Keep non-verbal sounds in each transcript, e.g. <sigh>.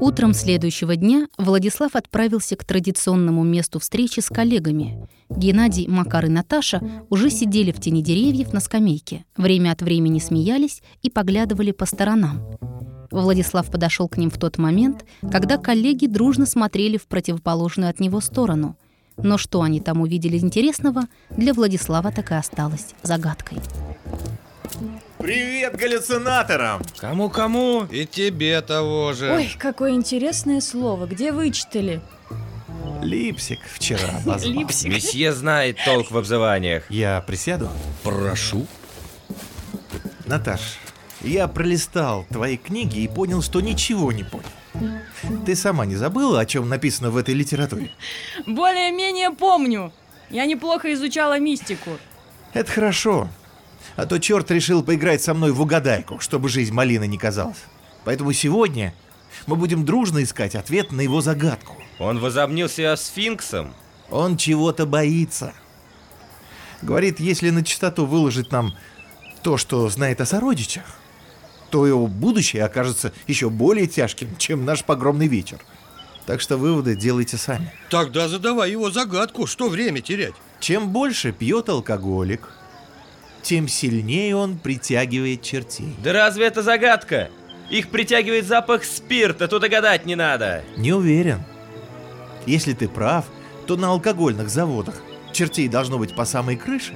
Утром следующего дня Владислав отправился к традиционному месту встречи с коллегами. Геннадий, Макар и Наташа уже сидели в тени деревьев на скамейке, время от времени смеялись и поглядывали по сторонам. Владислав подошел к ним в тот момент, когда коллеги дружно смотрели в противоположную от него сторону. Но что они там увидели интересного, для Владислава так и осталось загадкой. Привет галлюцинаторам! Кому-кому? И тебе того же. Ой, какое интересное слово. Где вычитали? Липсик вчера <laughs> позвал. Липсик. Месье знает толк в обзываниях. Я присяду? Прошу. Наташ, я пролистал твои книги и понял, что ничего не понял. Ты сама не забыла, о чем написано в этой литературе? Более-менее помню. Я неплохо изучала мистику. Это хорошо. А то черт решил поиграть со мной в угадайку, чтобы жизнь малины не казалась. Поэтому сегодня мы будем дружно искать ответ на его загадку. Он возомнил себя сфинксом. Он чего-то боится. Говорит, если на чистоту выложить нам то, что знает о сородичах, то его будущее окажется еще более тяжким, чем наш погромный вечер. Так что выводы делайте сами. Тогда задавай его загадку, что время терять? Чем больше пьет алкоголик, тем сильнее он притягивает чертей. Да разве это загадка? Их притягивает запах спирта, тут и гадать не надо. Не уверен. Если ты прав, то на алкогольных заводах чертей должно быть по самой крыше,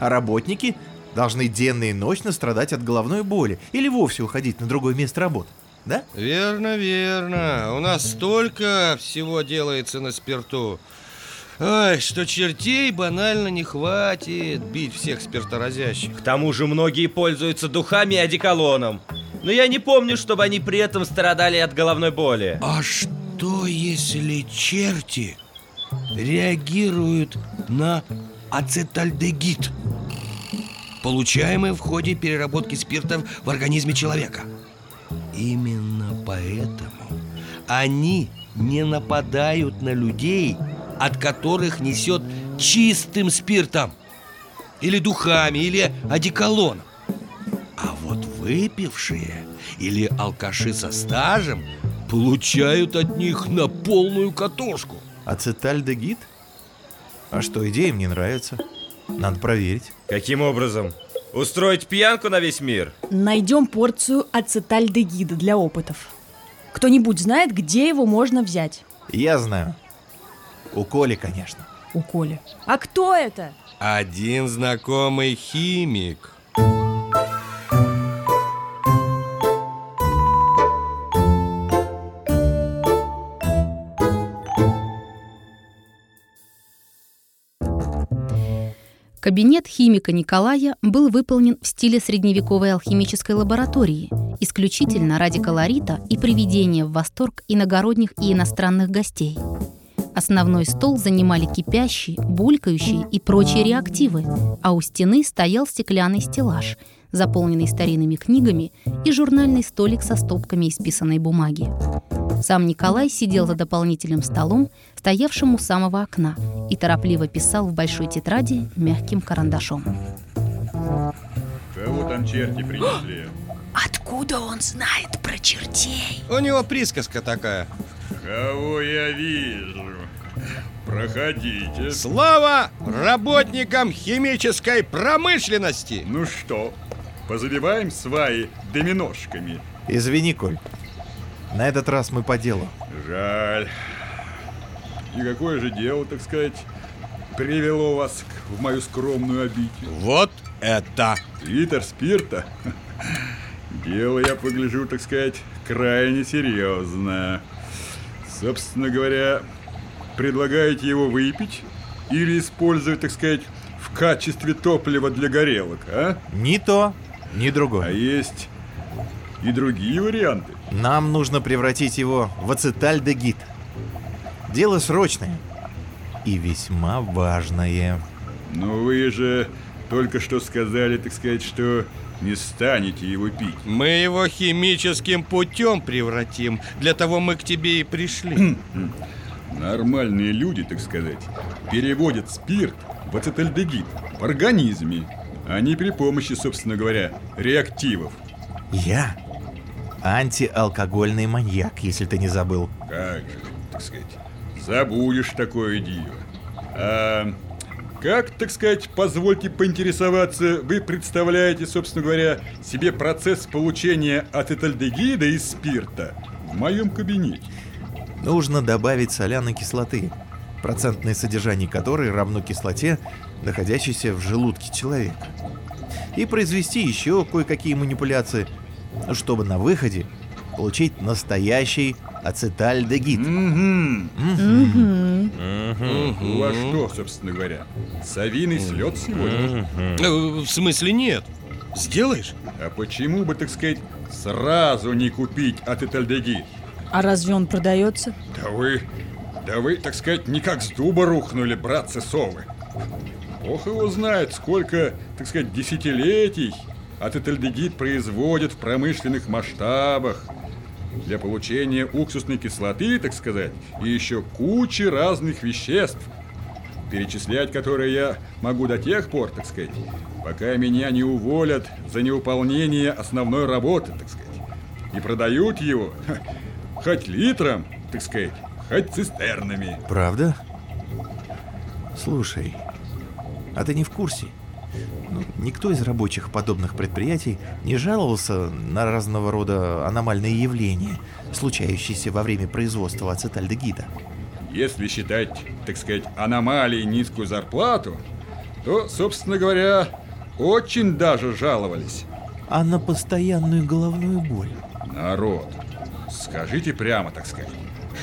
а работники должны денно и ночно страдать от головной боли или вовсе уходить на другое место работы. Да? Верно, верно. У нас столько всего делается на спирту. Ай, что чертей банально не хватит бить всех спирторазящих. К тому же многие пользуются духами и одеколоном. Но я не помню, чтобы они при этом страдали от головной боли. А что если черти реагируют на ацетальдегид, получаемый в ходе переработки спирта в организме человека? Именно поэтому они не нападают на людей, от которых несет чистым спиртом или духами, или одеколоном. А вот выпившие или алкаши со стажем получают от них на полную катушку. Ацетальдегид? А что, идея мне нравится. Надо проверить. Каким образом? Устроить пьянку на весь мир? Найдем порцию ацетальдегида для опытов. Кто-нибудь знает, где его можно взять? Я знаю. У Коли, конечно. У Коли. А кто это? Один знакомый химик. Кабинет химика Николая был выполнен в стиле средневековой алхимической лаборатории, исключительно ради колорита и приведения в восторг иногородних и иностранных гостей. Основной стол занимали кипящие, булькающие и прочие реактивы, а у стены стоял стеклянный стеллаж, заполненный старинными книгами и журнальный столик со стопками исписанной бумаги. Сам Николай сидел за дополнительным столом, стоявшим у самого окна, и торопливо писал в большой тетради мягким карандашом. Кого там черти принесли? <gasps> Откуда он знает про чертей? У него присказка такая. Кого я вижу? Проходите. Слава работникам химической промышленности! Ну что, позабиваем сваи доминошками? Извини, Коль. На этот раз мы по делу. Жаль. И какое же дело, так сказать, привело вас в мою скромную обитель? Вот это! Литр спирта? Дело, я погляжу, так сказать, крайне серьезное. Собственно говоря, предлагаете его выпить или использовать, так сказать, в качестве топлива для горелок, а? Ни то, ни А другое. есть и другие варианты. Нам нужно превратить его в ацетальдегид. Дело срочное и весьма важное. Но вы же только что сказали, так сказать, что не станете его пить. Мы его химическим путем превратим. Для того мы к тебе и пришли. <clears throat> Нормальные люди, так сказать, переводят спирт в ацетальдегид в организме, а не при помощи, собственно говоря, реактивов. Я? антиалкогольный маньяк, если ты не забыл. Как же, так сказать, забудешь такое диво. А как, так сказать, позвольте поинтересоваться, вы представляете, собственно говоря, себе процесс получения ацетальдегида из спирта в моем кабинете? Нужно добавить соляной кислоты, процентное содержание которой равно кислоте, находящейся в желудке человека. И произвести еще кое-какие манипуляции, чтобы на выходе получить настоящий ацетальдегид. Угу. Угу. У вас что, собственно говоря, совиный слет сегодня? Э, В смысле нет? Сделаешь? А почему бы, так сказать, сразу не купить ацетальдегид? А разве он продается? Да вы, да вы, так сказать, не как с дуба рухнули, братцы совы. Бог его знает, сколько, так сказать, десятилетий ацетальдегид производят в промышленных масштабах для получения уксусной кислоты, так сказать, и еще кучи разных веществ, перечислять которые я могу до тех пор, так сказать, пока меня не уволят за неуполнение основной работы, так сказать, и продают его хоть литром, так сказать, хоть цистернами. Правда? Слушай, а ты не в курсе? Ну, никто из рабочих подобных предприятий не жаловался на разного рода аномальные явления, случающиеся во время производства ацетальдегида. Если считать, так сказать, аномалией низкую зарплату, то, собственно говоря, очень даже жаловались. А на постоянную головную боль? Народ, скажите прямо, так сказать,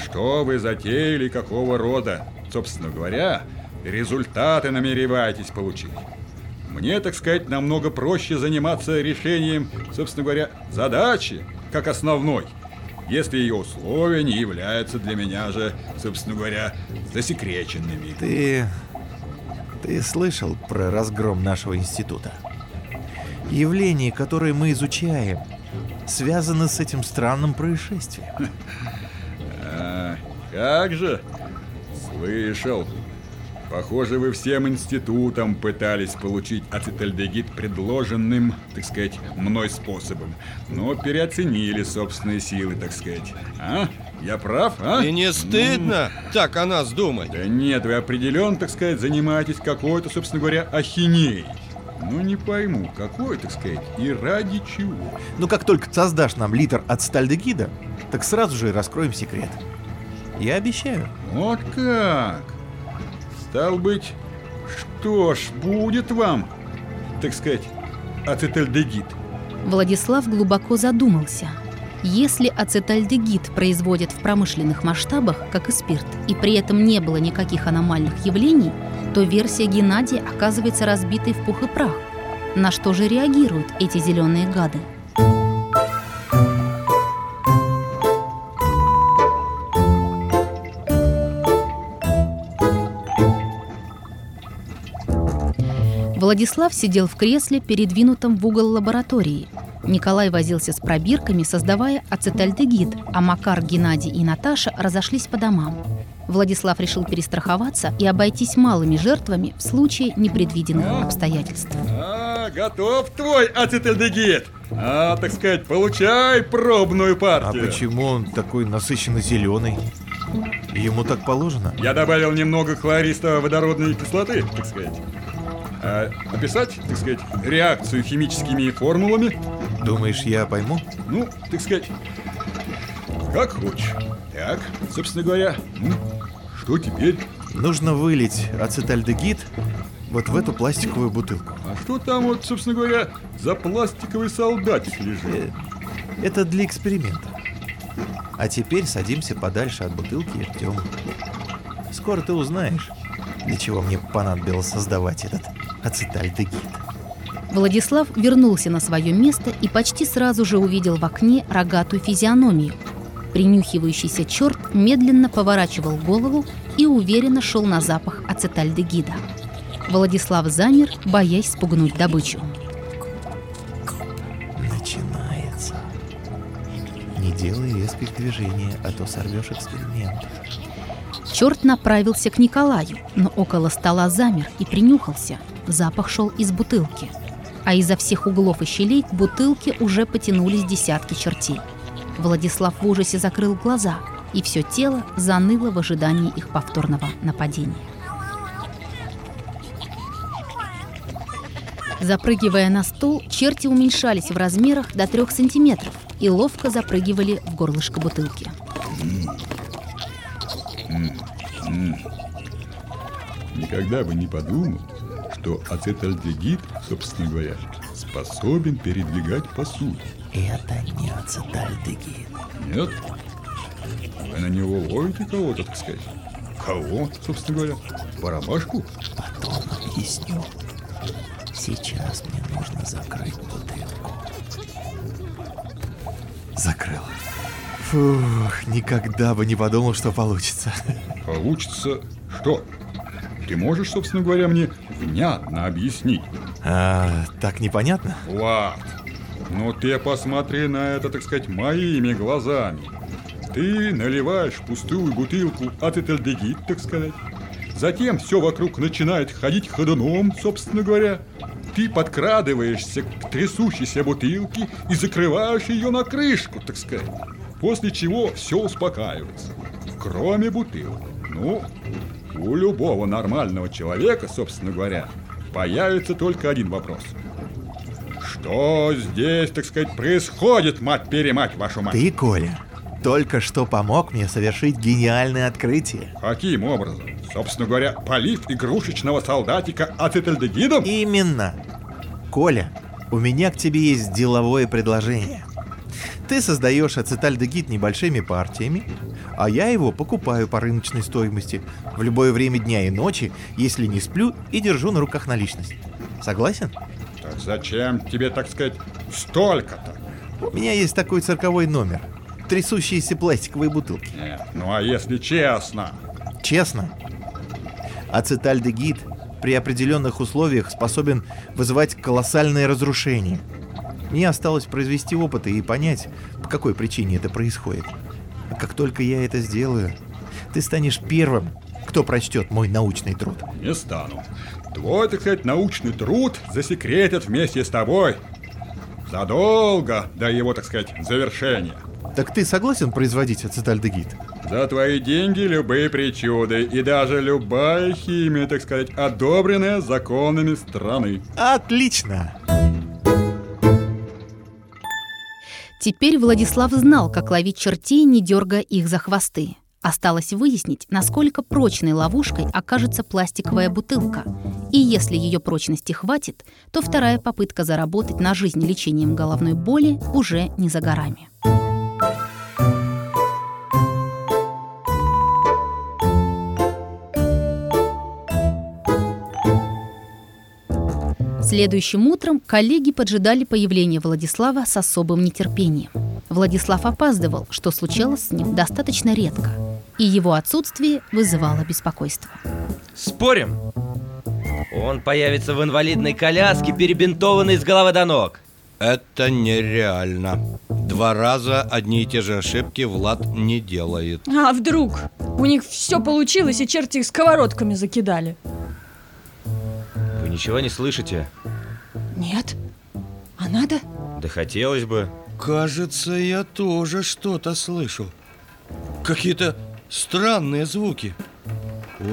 что вы затеяли, какого рода, собственно говоря, результаты намереваетесь получить? Мне, так сказать, намного проще заниматься решением, собственно говоря, задачи, как основной, если ее условия не являются для меня же, собственно говоря, засекреченными. Ты... ты слышал про разгром нашего института? Явления, которые мы изучаем, связаны с этим странным происшествием. А, как же? Слышал. Похоже, вы всем институтом пытались получить ацетальдегид предложенным, так сказать, мной способом, но переоценили собственные силы, так сказать. А? Я прав, а? И не стыдно так о нас думать? Да нет, вы определенно, так сказать, занимаетесь какой-то, собственно говоря, ахинеей. Ну, не пойму, какой, так сказать, и ради чего. Ну, как только создашь нам литр ацетальдегида, так сразу же и раскроем секрет. Я обещаю. Вот как? Стал быть, что ж, будет вам, так сказать, ацетальдегид. Владислав глубоко задумался. Если ацетальдегид производят в промышленных масштабах, как и спирт, и при этом не было никаких аномальных явлений, то версия Геннадия оказывается разбитой в пух и прах. На что же реагируют эти зеленые гады? Владислав сидел в кресле, передвинутом в угол лаборатории. Николай возился с пробирками, создавая ацетальдегид, а Макар, Геннадий и Наташа разошлись по домам. Владислав решил перестраховаться и обойтись малыми жертвами в случае непредвиденных обстоятельств. А, готов твой ацетальдегид. А, так сказать, получай пробную А партию. почему он такой насыщенно зеленый? Ему так положено? Я добавил немного хлористо-водородной кислоты, так сказать. А, описать, так сказать, реакцию химическими формулами? Думаешь, я пойму? Ну, так сказать, как хочешь. Так, собственно говоря, ну, что теперь? Нужно вылить ацетальдегид вот в эту пластиковую бутылку. А что там вот, собственно говоря, за пластиковый солдатик Э, лежит? Это для эксперимента. А теперь садимся подальше от бутылки и ждем. Скоро ты узнаешь, для чего мне понадобилось создавать этот ацетальдегид. Владислав вернулся на свое место и почти сразу же увидел в окне рогатую физиономию. Принюхивающийся черт медленно поворачивал голову и уверенно шел на запах ацетальдегида. Владислав замер, боясь спугнуть добычу. Начинается. Не делай резких движений, а то сорвешь эксперимент. Черт направился к Николаю, но около стола замер и принюхался. Запах шел из бутылки. А изо всех углов и щелей к бутылке уже потянулись десятки чертей. Владислав в ужасе закрыл глаза, и все тело заныло в ожидании их повторного нападения. Запрыгивая на стол, черти уменьшались в размерах до трех сантиметров и ловко запрыгивали в горлышко бутылки. Никогда бы не подумал, что ацетальдегид, собственно говоря, способен передвигать посуду. Это не ацетальдегид. Нет? Вы на него ловите кого-то, так сказать? Кого, собственно говоря? Барабашку? Потом объясню. Сейчас мне нужно закрыть бутылку. Закрыл. Фух, никогда бы не подумал, что получится. Получится что? Ты можешь, собственно говоря, мне внятно объяснить? А, так непонятно? Влад, ну ты посмотри на это, так сказать, моими глазами. Ты наливаешь пустую бутылку ацетальдегид, так сказать. Затем все вокруг начинает ходить ходуном, собственно говоря. Ты подкрадываешься к трясущейся бутылке и закрываешь ее на крышку, так сказать. После чего все успокаивается. Кроме бутылки. Ну, у любого нормального человека, собственно говоря, появится только один вопрос. Что здесь, так сказать, происходит, мать-перемать, вашу мать? Ты, Коля, только что помог мне совершить гениальное открытие. Каким образом? Собственно говоря, полив игрушечного солдатика ацетальдегидом? Именно. Коля, у меня к тебе есть деловое предложение. Ты создаешь ацетальдегид небольшими партиями, а я его покупаю по рыночной стоимости в любое время дня и ночи, если не сплю и держу на руках наличность. Согласен? Так зачем тебе, так сказать, столько-то? У меня есть такой цирковой номер. Трясущиеся пластиковые бутылки. Нет, ну а если честно? Честно, ацетальдегид при определенных условиях способен вызывать колоссальные разрушения. Мне осталось произвести опыты и понять, по какой причине это происходит. А как только я это сделаю, ты станешь первым, кто прочтет мой научный труд. Не стану. Твой, так сказать, научный труд засекретят вместе с тобой. Задолго до его, так сказать, завершения. Так ты согласен производить ацетальдегид? За твои деньги любые причуды и даже любая химия, так сказать, одобренная законами страны. Отлично! Теперь Владислав знал, как ловить чертей, не дергая их за хвосты. Осталось выяснить, насколько прочной ловушкой окажется пластиковая бутылка. И если ее прочности хватит, то вторая попытка заработать на жизнь лечением головной боли уже не за горами. Следующим утром коллеги поджидали появления Владислава с особым нетерпением. Владислав опаздывал, что случалось с ним достаточно редко, и его отсутствие вызывало беспокойство. Спорим? Он появится в инвалидной коляске, перебинтованной с головы до ног. Это нереально. Два раза одни и те же ошибки Влад не делает. А вдруг? У них все получилось, и черти их сковородками закидали. Ничего не слышите? Нет. А надо? Да хотелось бы. Кажется, я тоже что-то слышу. Какие-то странные звуки.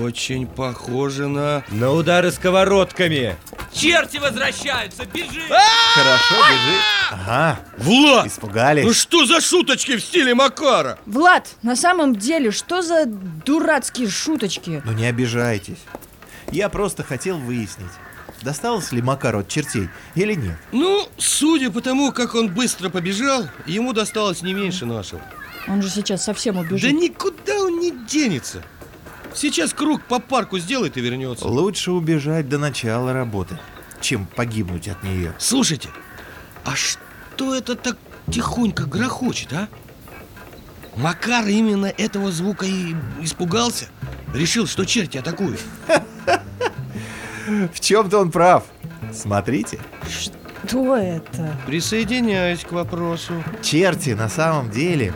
Очень похоже на... На удары сковородками. Черти возвращаются, бежи! Хорошо, бежи. Ага, Влад! испугались. Ну что за шуточки в стиле Макара? Влад, на самом деле, что за дурацкие шуточки? Ну не обижайтесь. Я просто хотел выяснить, досталось ли Макару от чертей или нет. Ну, судя по тому, как он быстро побежал, ему досталось не меньше нашего. Он же сейчас совсем Да убежит. никуда он не денется. Сейчас круг по парку сделает и вернется. Лучше убежать до начала работы, чем погибнуть от нее. Слушайте, а что это так тихонько грохочет, а? Макар именно этого звука и испугался. Решил, что черти атакуют. <laughs> В чем-то он прав. Смотрите, Что это? Присоединяюсь к вопросу. черти на самом деле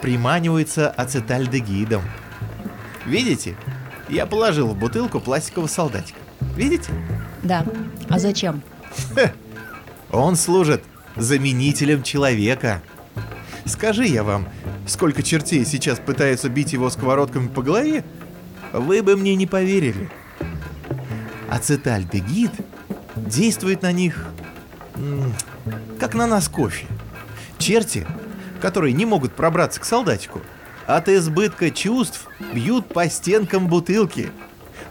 приманиваются ацетальдегидом. Видите? Я положил в бутылку пластикового солдатика. Видите? Да. А зачем? <laughs> Он служит заменителем человека. Скажи я вам, сколько чертей сейчас пытаются бить его сковородками по голове, вы бы мне не поверили. Ацетальдегид действует на них, как на нас кофе. Черти, которые не могут пробраться к солдатику, от избытка чувств бьют по стенкам бутылки.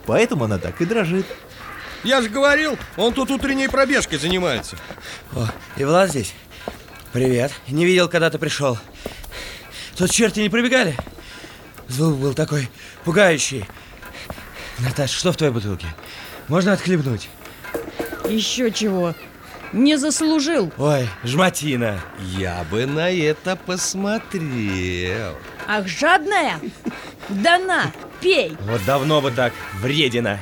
Поэтому она так и дрожит. Я же говорил, он тут утренней пробежкой занимается. О, и Влад здесь? Привет. Не видел, когда ты пришел. Тут черти не пробегали? Звук был такой пугающий. Наташа, что в твоей бутылке? Можно отхлебнуть? Еще чего. Не заслужил. Ой, жмотина. Я бы на это посмотрел. Ах, жадная? Да на, пей. Вот давно бы так, вредина.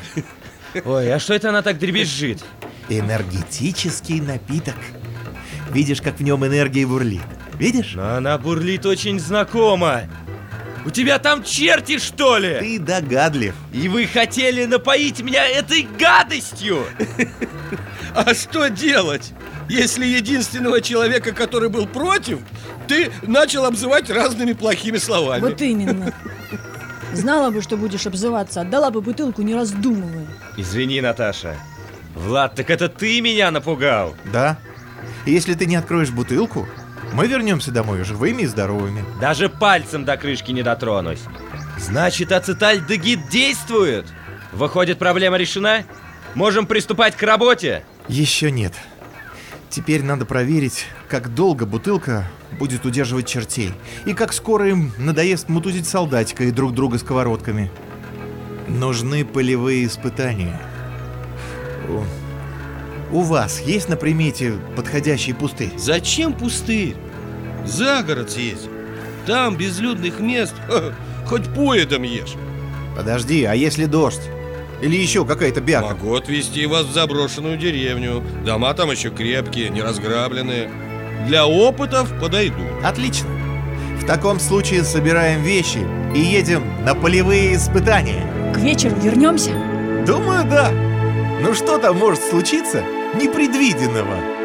Ой, а что это она так дребезжит? Энергетический напиток. Видишь, как в нем энергия бурлит? Видишь? Но она бурлит очень знакомо. У тебя там черти, что ли? Ты догадлив. И вы хотели напоить меня этой гадостью? А что делать, если единственного человека, который был против, ты начал обзывать разными плохими словами? Вот именно. Знала бы, что будешь обзываться, отдала бы бутылку, не раздумывая. Извини, Наташа. Влад, так это ты меня напугал? Да. Если ты не откроешь бутылку, мы вернемся домой живыми и здоровыми. Даже пальцем до крышки не дотронусь. Значит, ацетальдегид действует? Выходит, проблема решена? Можем приступать к работе? Еще нет. Теперь надо проверить, как долго бутылка будет удерживать чертей. И как скоро им надоест мутузить солдатика и друг друга сковородками. Нужны полевые испытания. У, вас есть на примете подходящий пустырь? Зачем пустырь? За город съездим. Там безлюдных мест <laughs> ха, хоть поедом ешь. Подожди, а если дождь? Или еще какая-то бяка? Могу отвезти вас в заброшенную деревню. Дома там еще крепкие, не разграбленные. Для опытов подойду. Отлично. В таком случае собираем вещи и едем на полевые испытания. К вечеру вернемся? Думаю, да. Ну что там может случиться непредвиденного?